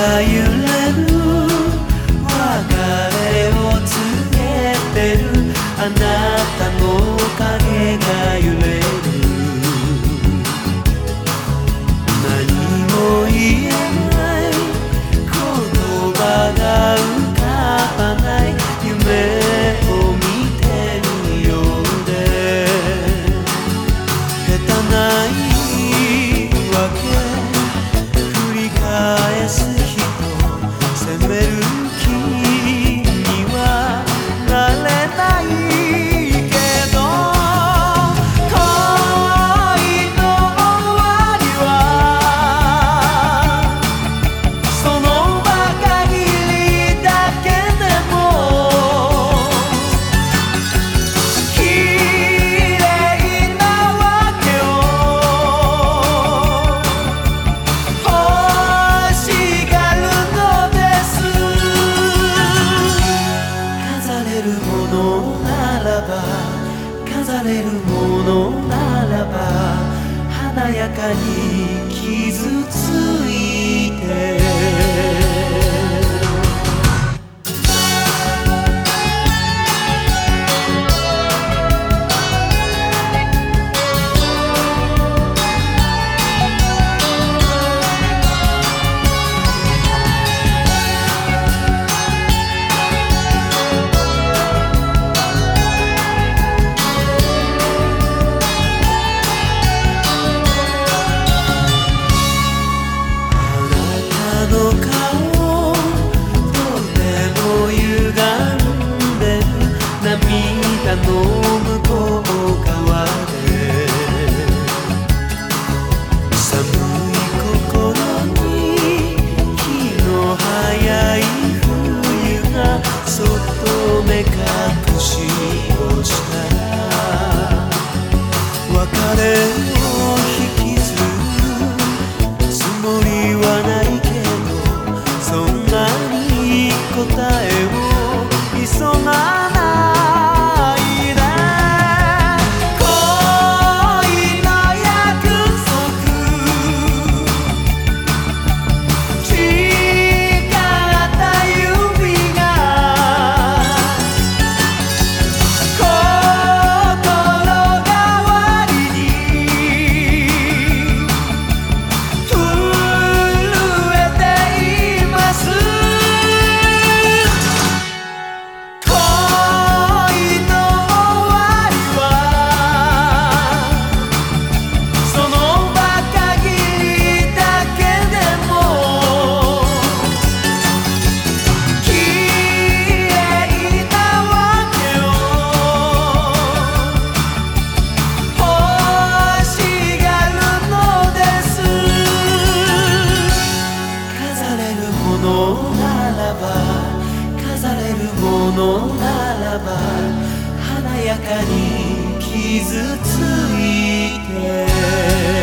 you love されるものならば華やかに傷ついて it のならば華やかに傷ついて。